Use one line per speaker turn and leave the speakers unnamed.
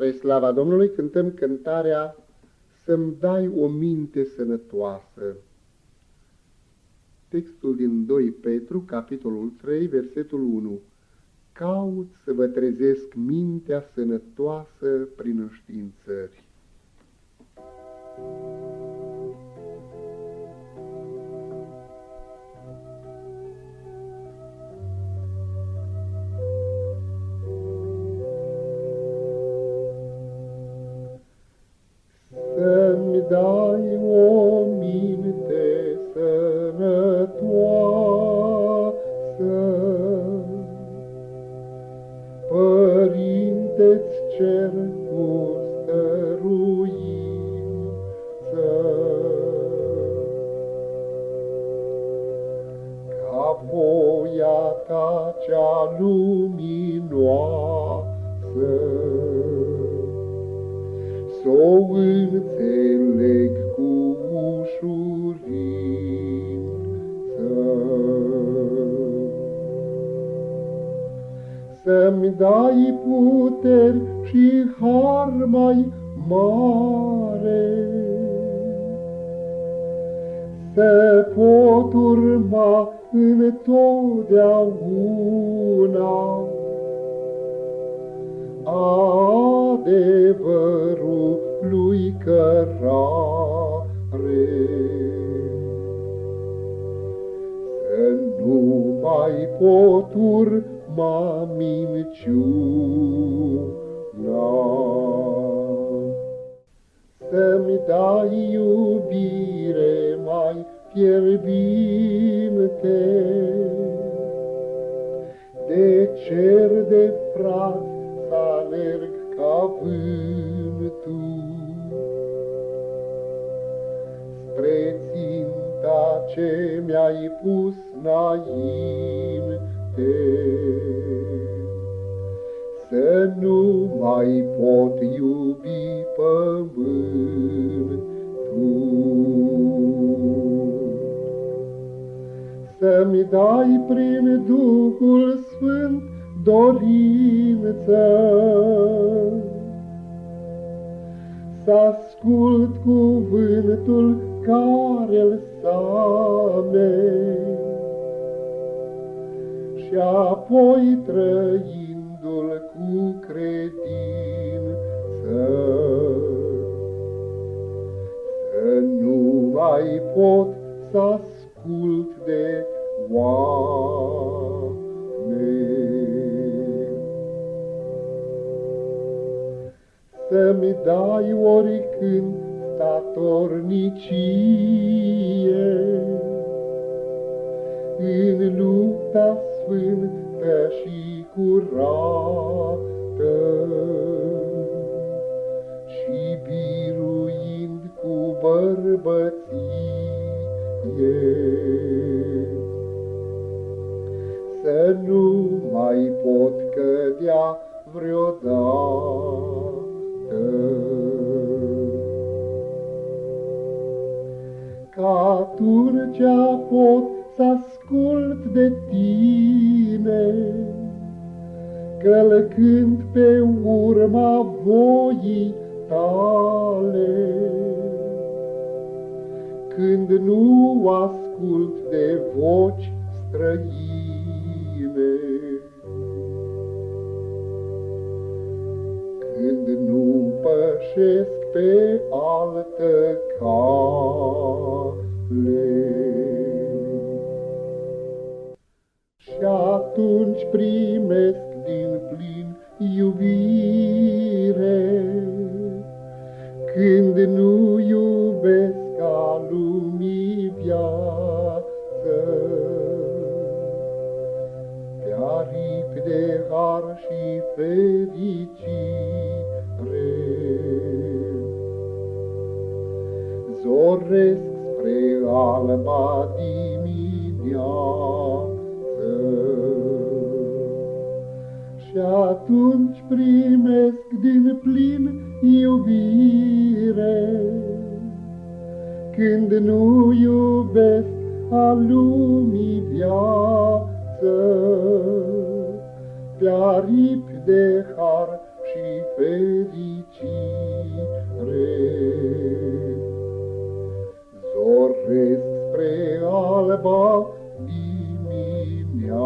Spre slava Domnului cântăm cântarea Să-mi dai o minte sănătoasă. Textul din 2 Petru, capitolul 3, versetul 1. Caut să vă trezesc mintea sănătoasă prin înștiințări. Dai o minte sănătoasă. Părinte-ți cer cu stăruință, ca voia ta cea luminoasă, s-o înțeleg cu ușurință. Să-mi dai puteri și har mai mare, Să pot urma întotdeauna adevărul nu mai pot urma minciuna. Să-mi dai iubire mai fierbinte, de cer de frat să alerg ca vântul. Ce mi-ai pus înainte, Să nu mai pot iubi pământul. Să-mi dai prin Duhul Sfânt dorință. Să ascult cuvântul care-l same și apoi trăindu-l cu credință. Să nu mai pot să ascult de oameni. să-mi dai oricând statornicie. În lupta sfântă și curată și biruind cu bărbăție. Să nu mai pot cădea vreodată. Ca atunci pot să ascult de tine, Călcând pe urma voii tale. Când nu ascult de voci străine, Când nu pășesc pe altă cale. Și atunci primesc din plin iubire, Când nu iubesc ca lumii viață. Pe aripi de har și fericire, Zoresc spre alba dimineață. Și atunci primesc din plin iubire, Când nu iubesc a lumii viață, Pe aripi de har și fericire. Zoresc spre alba dimineață,